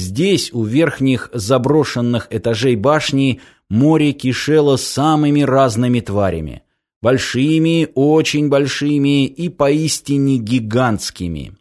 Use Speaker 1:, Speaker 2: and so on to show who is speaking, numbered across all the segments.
Speaker 1: Здесь, у верхних заброшенных этажей башни, море кишело самыми разными тварями. Большими, очень большими и поистине гигантскими.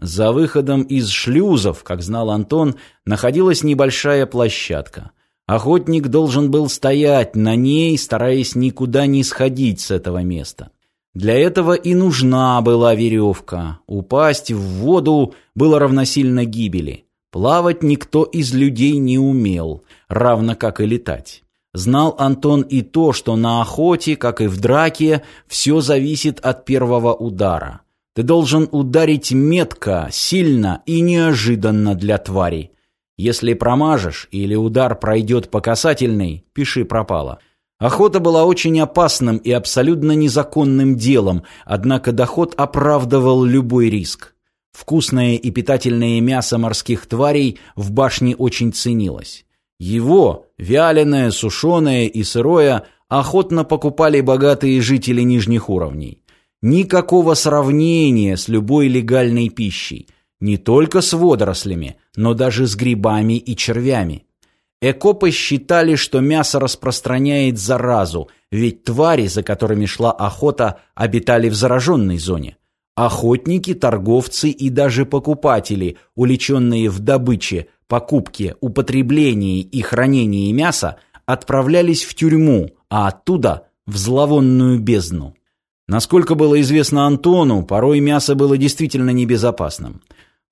Speaker 1: За выходом из шлюзов, как знал Антон, находилась небольшая площадка. Охотник должен был стоять на ней, стараясь никуда не сходить с этого места. Для этого и нужна была веревка. Упасть в воду было равносильно гибели. Плавать никто из людей не умел, равно как и летать. Знал Антон и то, что на охоте, как и в драке, все зависит от первого удара. Ты должен ударить метко, сильно и неожиданно для твари. Если промажешь или удар пройдет по касательной, пиши пропало. Охота была очень опасным и абсолютно незаконным делом, однако доход оправдывал любой риск. Вкусное и питательное мясо морских тварей в башне очень ценилось. Его, вяленое, сушеное и сырое, охотно покупали богатые жители нижних уровней. Никакого сравнения с любой легальной пищей, не только с водорослями, но даже с грибами и червями. Экопы считали, что мясо распространяет заразу, ведь твари, за которыми шла охота, обитали в зараженной зоне. Охотники, торговцы и даже покупатели, уличенные в добыче, покупке, употреблении и хранении мяса, отправлялись в тюрьму, а оттуда в зловонную бездну. Насколько было известно Антону, порой мясо было действительно небезопасным.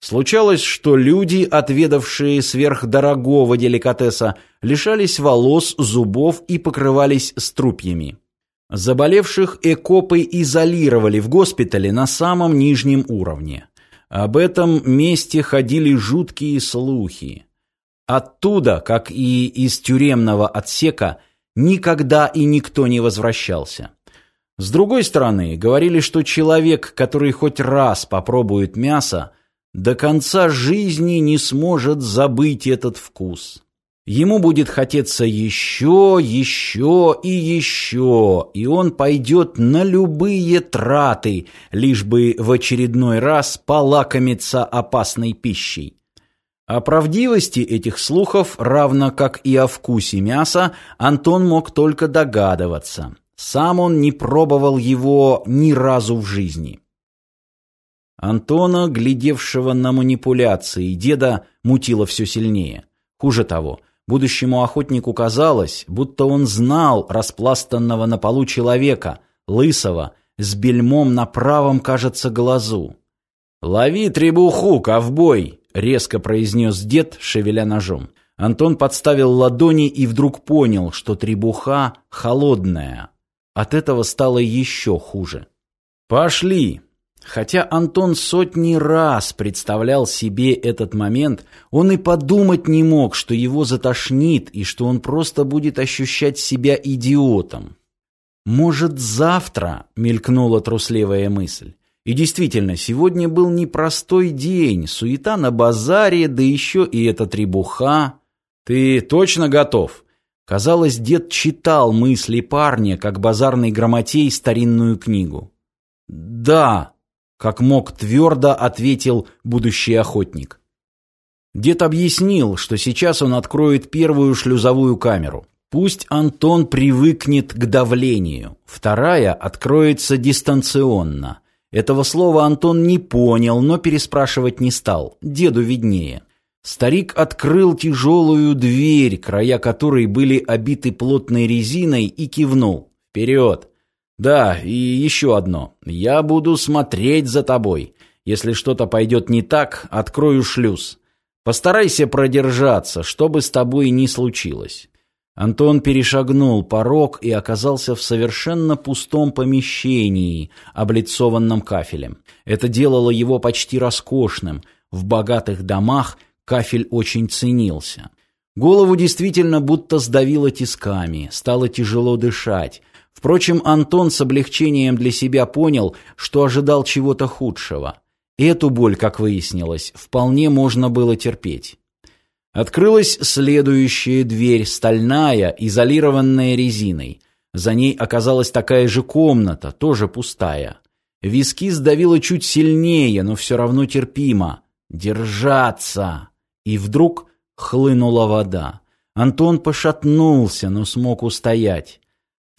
Speaker 1: Случалось, что люди, отведавшие сверхдорогого деликатеса, лишались волос, зубов и покрывались струпьями. Заболевших экопы изолировали в госпитале на самом нижнем уровне. Об этом месте ходили жуткие слухи. Оттуда, как и из тюремного отсека, никогда и никто не возвращался. С другой стороны, говорили, что человек, который хоть раз попробует мясо, до конца жизни не сможет забыть этот вкус. Ему будет хотеться еще, еще и еще, и он пойдет на любые траты, лишь бы в очередной раз полакомиться опасной пищей. О правдивости этих слухов, равно как и о вкусе мяса, Антон мог только догадываться. Сам он не пробовал его ни разу в жизни. Антона, глядевшего на манипуляции деда, мутило все сильнее. Хуже того, будущему охотнику казалось, будто он знал распластанного на полу человека, лысого, с бельмом на правом, кажется, глазу. «Лови требуху, ковбой!» — резко произнес дед, шевеля ножом. Антон подставил ладони и вдруг понял, что требуха холодная. От этого стало еще хуже. «Пошли!» Хотя Антон сотни раз представлял себе этот момент, он и подумать не мог, что его затошнит и что он просто будет ощущать себя идиотом. «Может, завтра?» — мелькнула трусливая мысль. И действительно, сегодня был непростой день, суета на базаре, да еще и эта требуха. «Ты точно готов?» Казалось, дед читал мысли парня, как базарный грамотей старинную книгу. «Да», как мог твердо ответил будущий охотник. Дед объяснил, что сейчас он откроет первую шлюзовую камеру. Пусть Антон привыкнет к давлению. Вторая откроется дистанционно. Этого слова Антон не понял, но переспрашивать не стал. Деду виднее. Старик открыл тяжелую дверь, края которой были обиты плотной резиной, и кивнул. «Вперед!» Да, и еще одно. Я буду смотреть за тобой. Если что-то пойдет не так, открою шлюз. Постарайся продержаться, что бы с тобой ни случилось. Антон перешагнул порог и оказался в совершенно пустом помещении, облицованном кафелем. Это делало его почти роскошным. В богатых домах кафель очень ценился. Голову действительно будто сдавило тисками, стало тяжело дышать. Впрочем, Антон с облегчением для себя понял, что ожидал чего-то худшего. Эту боль, как выяснилось, вполне можно было терпеть. Открылась следующая дверь, стальная, изолированная резиной. За ней оказалась такая же комната, тоже пустая. Виски сдавило чуть сильнее, но все равно терпимо. Держаться! И вдруг хлынула вода. Антон пошатнулся, но смог устоять.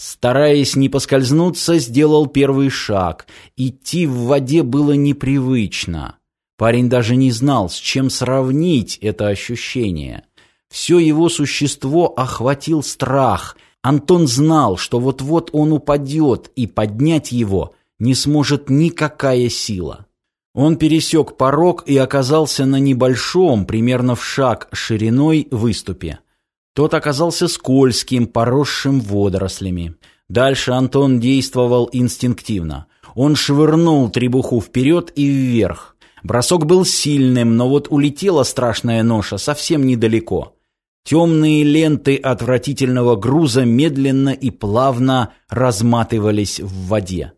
Speaker 1: Стараясь не поскользнуться, сделал первый шаг. Идти в воде было непривычно. Парень даже не знал, с чем сравнить это ощущение. Все его существо охватил страх. Антон знал, что вот-вот он упадет, и поднять его не сможет никакая сила. Он пересек порог и оказался на небольшом, примерно в шаг шириной, выступе. Тот оказался скользким, поросшим водорослями. Дальше Антон действовал инстинктивно. Он швырнул требуху вперед и вверх. Бросок был сильным, но вот улетела страшная ноша совсем недалеко. Темные ленты отвратительного груза медленно и плавно разматывались в воде.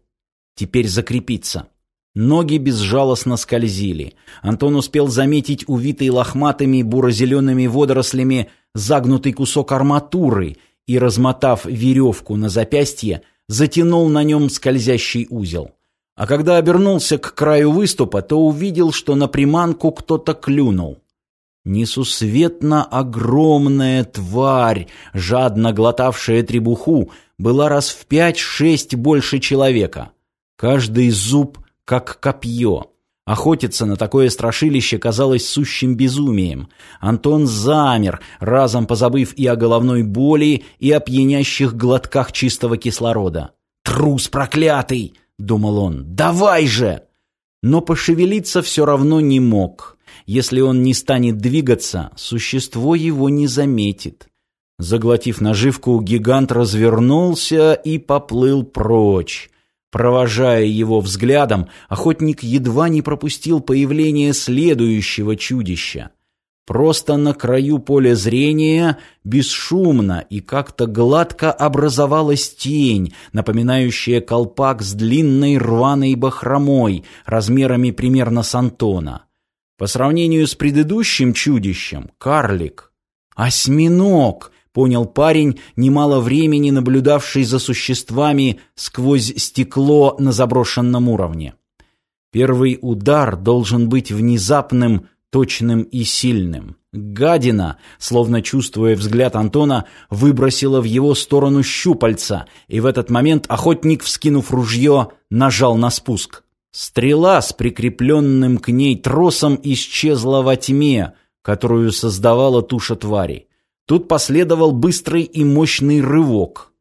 Speaker 1: Теперь закрепиться. Ноги безжалостно скользили. Антон успел заметить увитый лохматыми буро-зелеными водорослями загнутый кусок арматуры и, размотав веревку на запястье, затянул на нем скользящий узел. А когда обернулся к краю выступа, то увидел, что на приманку кто-то клюнул. Несусветно огромная тварь, жадно глотавшая требуху, была раз в пять-шесть больше человека. Каждый зуб как копье. Охотиться на такое страшилище казалось сущим безумием. Антон замер, разом позабыв и о головной боли, и о пьянящих глотках чистого кислорода. «Трус проклятый!» — думал он. «Давай же!» Но пошевелиться все равно не мог. Если он не станет двигаться, существо его не заметит. Заглотив наживку, гигант развернулся и поплыл прочь. Провожая его взглядом, охотник едва не пропустил появление следующего чудища. Просто на краю поля зрения бесшумно и как-то гладко образовалась тень, напоминающая колпак с длинной рваной бахромой, размерами примерно с Антона. По сравнению с предыдущим чудищем — карлик. Осьминог! Понял парень, немало времени наблюдавший за существами сквозь стекло на заброшенном уровне. Первый удар должен быть внезапным, точным и сильным. Гадина, словно чувствуя взгляд Антона, выбросила в его сторону щупальца, и в этот момент охотник, вскинув ружье, нажал на спуск. Стрела с прикрепленным к ней тросом исчезла во тьме, которую создавала туша твари. Тут последовал быстрый и мощный рывок.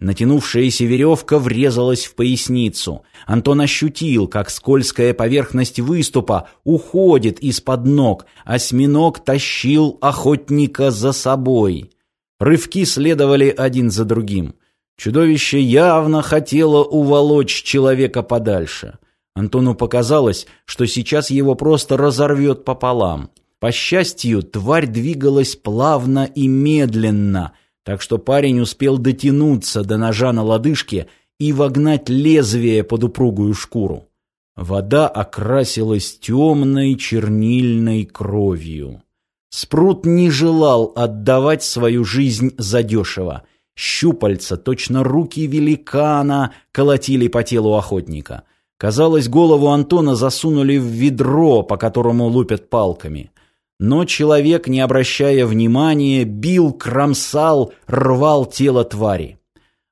Speaker 1: Натянувшаяся веревка врезалась в поясницу. Антон ощутил, как скользкая поверхность выступа уходит из-под ног. Осьминог тащил охотника за собой. Рывки следовали один за другим. Чудовище явно хотело уволочь человека подальше. Антону показалось, что сейчас его просто разорвет пополам. По счастью, тварь двигалась плавно и медленно, так что парень успел дотянуться до ножа на лодыжке и вогнать лезвие под упругую шкуру. Вода окрасилась темной чернильной кровью. Спрут не желал отдавать свою жизнь задешево. Щупальца, точно руки великана, колотили по телу охотника. Казалось, голову Антона засунули в ведро, по которому лупят палками. Но человек, не обращая внимания, бил, кромсал, рвал тело твари.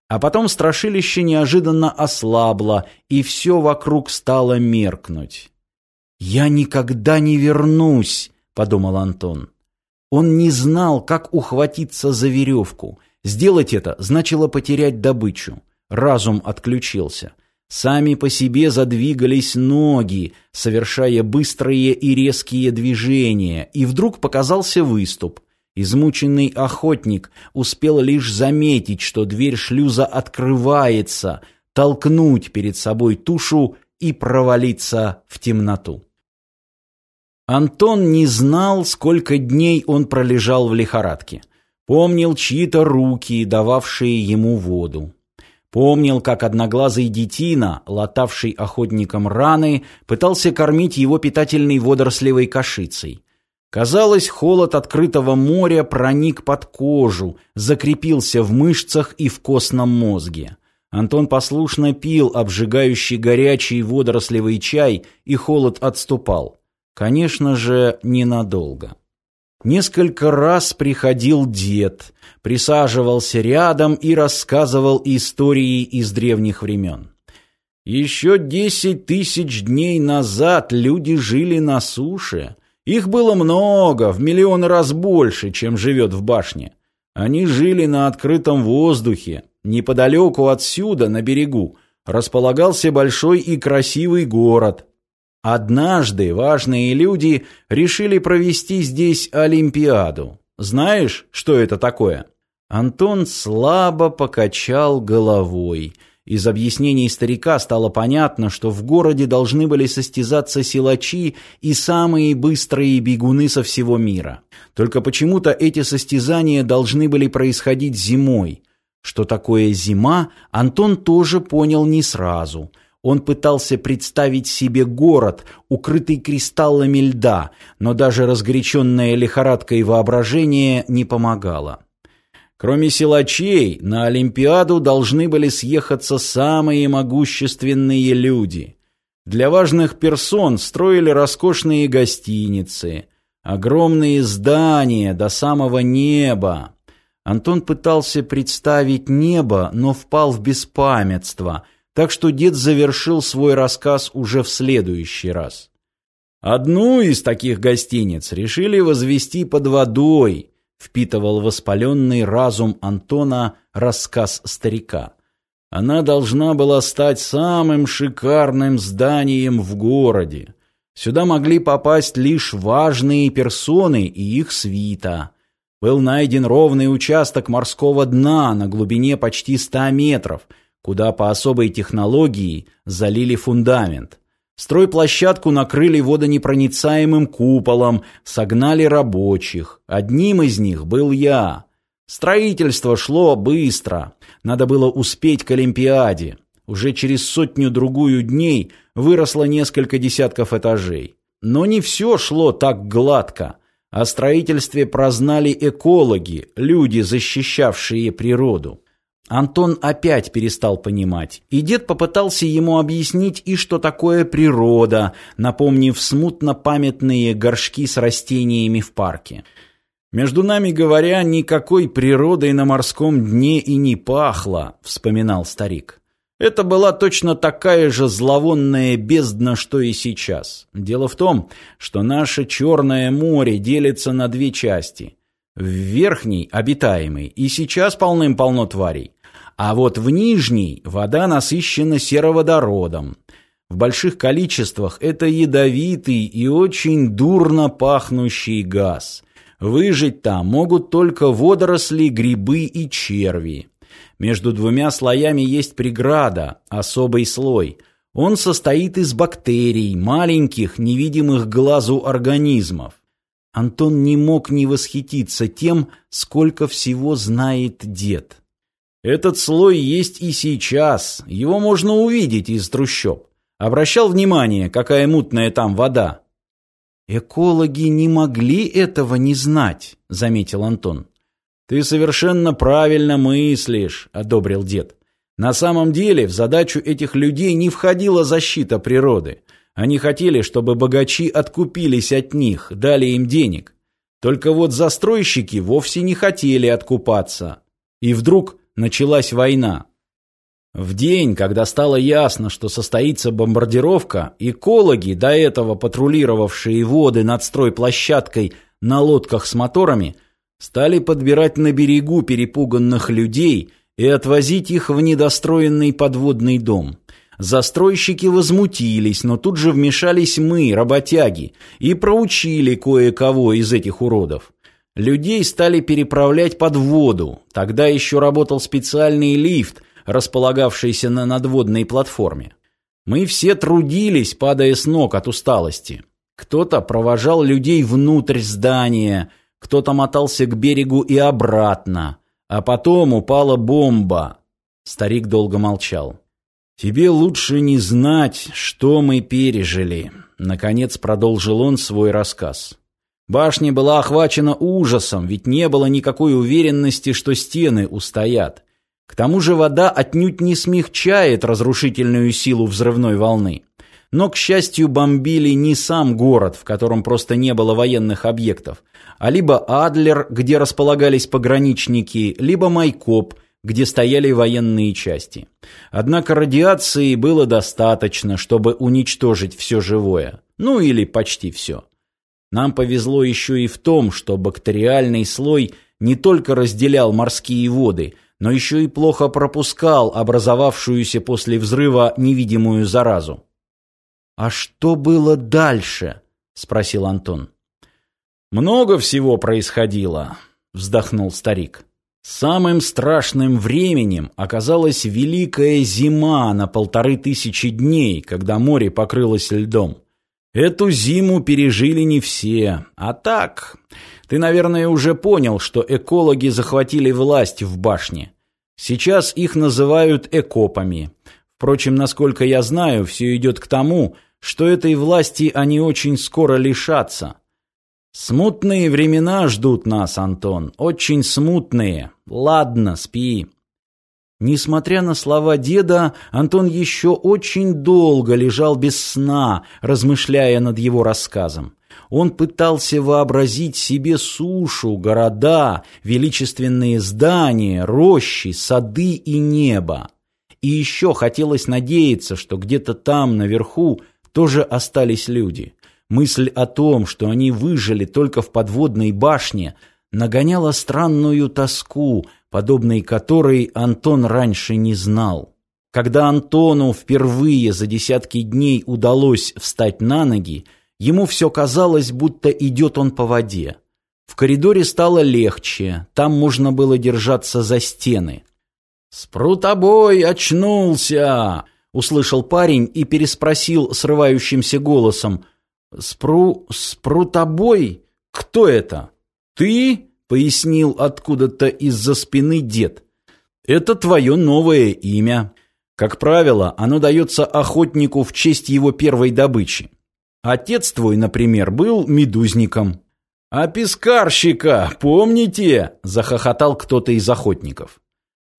Speaker 1: А потом страшилище неожиданно ослабло, и все вокруг стало меркнуть. «Я никогда не вернусь», — подумал Антон. Он не знал, как ухватиться за веревку. Сделать это значило потерять добычу. Разум отключился. Сами по себе задвигались ноги, совершая быстрые и резкие движения, и вдруг показался выступ. Измученный охотник успел лишь заметить, что дверь шлюза открывается, толкнуть перед собой тушу и провалиться в темноту. Антон не знал, сколько дней он пролежал в лихорадке. Помнил чьи-то руки, дававшие ему воду. Помнил, как одноглазый детина, латавший охотникам раны, пытался кормить его питательной водорослевой кашицей. Казалось, холод открытого моря проник под кожу, закрепился в мышцах и в костном мозге. Антон послушно пил обжигающий горячий водорослевый чай, и холод отступал. Конечно же, ненадолго. Несколько раз приходил дед, присаживался рядом и рассказывал истории из древних времен. Еще десять тысяч дней назад люди жили на суше. Их было много, в миллион раз больше, чем живет в башне. Они жили на открытом воздухе. Неподалеку отсюда, на берегу, располагался большой и красивый город. Однажды важные люди решили провести здесь Олимпиаду. Знаешь, что это такое? Антон слабо покачал головой. Из объяснений старика стало понятно, что в городе должны были состязаться силачи и самые быстрые бегуны со всего мира. Только почему-то эти состязания должны были происходить зимой. Что такое зима, Антон тоже понял не сразу. Он пытался представить себе город, укрытый кристаллами льда, но даже разгоряченное лихорадкой воображение не помогало. Кроме силачей, на Олимпиаду должны были съехаться самые могущественные люди. Для важных персон строили роскошные гостиницы – Огромные здания до самого неба. Антон пытался представить небо, но впал в беспамятство, так что дед завершил свой рассказ уже в следующий раз. Одну из таких гостиниц решили возвести под водой, впитывал воспаленный разум Антона рассказ старика. Она должна была стать самым шикарным зданием в городе. Сюда могли попасть лишь важные персоны и их свита. Был найден ровный участок морского дна на глубине почти 100 метров, куда по особой технологии залили фундамент. Стройплощадку накрыли водонепроницаемым куполом, согнали рабочих. Одним из них был я. Строительство шло быстро. Надо было успеть к Олимпиаде. Уже через сотню-другую дней выросло несколько десятков этажей. Но не все шло так гладко. О строительстве прознали экологи, люди, защищавшие природу. Антон опять перестал понимать, и дед попытался ему объяснить и что такое природа, напомнив смутно памятные горшки с растениями в парке. «Между нами говоря, никакой природой на морском дне и не пахло», — вспоминал старик. Это была точно такая же зловонная бездна, что и сейчас. Дело в том, что наше Черное море делится на две части. В верхней – обитаемой, и сейчас полным-полно тварей. А вот в нижней вода насыщена сероводородом. В больших количествах это ядовитый и очень дурно пахнущий газ. Выжить там могут только водоросли, грибы и черви. Между двумя слоями есть преграда, особый слой. Он состоит из бактерий, маленьких, невидимых глазу организмов. Антон не мог не восхититься тем, сколько всего знает дед. Этот слой есть и сейчас, его можно увидеть из трущоб. Обращал внимание, какая мутная там вода. Экологи не могли этого не знать, заметил Антон. «Ты совершенно правильно мыслишь», — одобрил дед. «На самом деле в задачу этих людей не входила защита природы. Они хотели, чтобы богачи откупились от них, дали им денег. Только вот застройщики вовсе не хотели откупаться. И вдруг началась война. В день, когда стало ясно, что состоится бомбардировка, экологи, до этого патрулировавшие воды над стройплощадкой на лодках с моторами, стали подбирать на берегу перепуганных людей и отвозить их в недостроенный подводный дом. Застройщики возмутились, но тут же вмешались мы, работяги, и проучили кое-кого из этих уродов. Людей стали переправлять под воду. Тогда еще работал специальный лифт, располагавшийся на надводной платформе. Мы все трудились, падая с ног от усталости. Кто-то провожал людей внутрь здания – кто-то мотался к берегу и обратно, а потом упала бомба. Старик долго молчал. «Тебе лучше не знать, что мы пережили», — наконец продолжил он свой рассказ. Башня была охвачена ужасом, ведь не было никакой уверенности, что стены устоят. К тому же вода отнюдь не смягчает разрушительную силу взрывной волны. Но, к счастью, бомбили не сам город, в котором просто не было военных объектов, а либо Адлер, где располагались пограничники, либо Майкоп, где стояли военные части. Однако радиации было достаточно, чтобы уничтожить все живое. Ну или почти все. Нам повезло еще и в том, что бактериальный слой не только разделял морские воды, но еще и плохо пропускал образовавшуюся после взрыва невидимую заразу. «А что было дальше?» — спросил Антон. «Много всего происходило», — вздохнул старик. Самым страшным временем оказалась великая зима на полторы тысячи дней, когда море покрылось льдом. Эту зиму пережили не все. А так, ты, наверное, уже понял, что экологи захватили власть в башне. Сейчас их называют экопами. Впрочем, насколько я знаю, все идет к тому, что этой власти они очень скоро лишатся. Смутные времена ждут нас, Антон, очень смутные. Ладно, спи. Несмотря на слова деда, Антон еще очень долго лежал без сна, размышляя над его рассказом. Он пытался вообразить себе сушу, города, величественные здания, рощи, сады и небо. И еще хотелось надеяться, что где-то там, наверху, тоже остались люди. Мысль о том, что они выжили только в подводной башне, нагоняла странную тоску, подобной которой Антон раньше не знал. Когда Антону впервые за десятки дней удалось встать на ноги, ему все казалось, будто идет он по воде. В коридоре стало легче, там можно было держаться за стены. «Спрутобой очнулся!» услышал парень и переспросил срывающимся голосом. «Спру... спрутобой? Кто это?» «Ты?» — пояснил откуда-то из-за спины дед. «Это твое новое имя. Как правило, оно дается охотнику в честь его первой добычи. Отец твой, например, был медузником». «А пескарщика, помните?» — захохотал кто-то из охотников.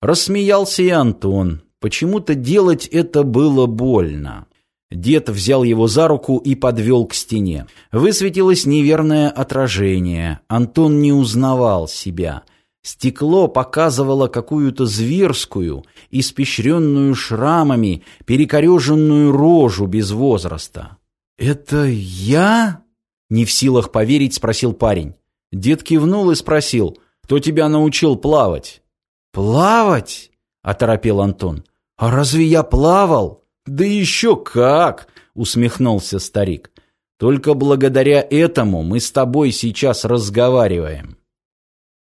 Speaker 1: Рассмеялся и Антон. Почему-то делать это было больно. Дед взял его за руку и подвел к стене. Высветилось неверное отражение. Антон не узнавал себя. Стекло показывало какую-то зверскую, испещренную шрамами, перекореженную рожу без возраста. «Это я?» — не в силах поверить, спросил парень. Дед кивнул и спросил, «Кто тебя научил плавать?» «Плавать?» — оторопел Антон. «А разве я плавал?» «Да еще как!» — усмехнулся старик. «Только благодаря этому мы с тобой сейчас разговариваем».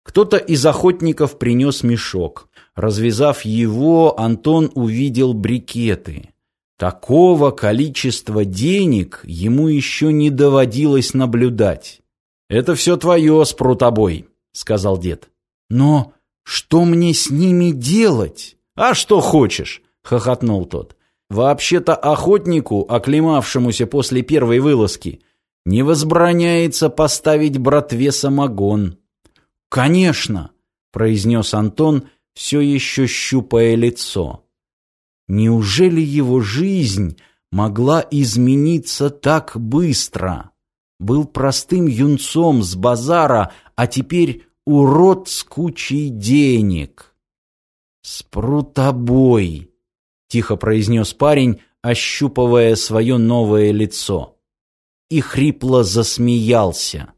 Speaker 1: Кто-то из охотников принес мешок. Развязав его, Антон увидел брикеты. Такого количества денег ему еще не доводилось наблюдать. «Это все твое, спрутобой», — сказал дед. «Но что мне с ними делать?» «А что хочешь?» — хохотнул тот. «Вообще-то охотнику, оклемавшемуся после первой вылазки, не возбраняется поставить братве самогон». «Конечно!» — произнес Антон, все еще щупая лицо. Неужели его жизнь могла измениться так быстро? Был простым юнцом с базара, а теперь урод с кучей денег. «Спрутобой!» — тихо произнес парень, ощупывая свое новое лицо. И хрипло засмеялся.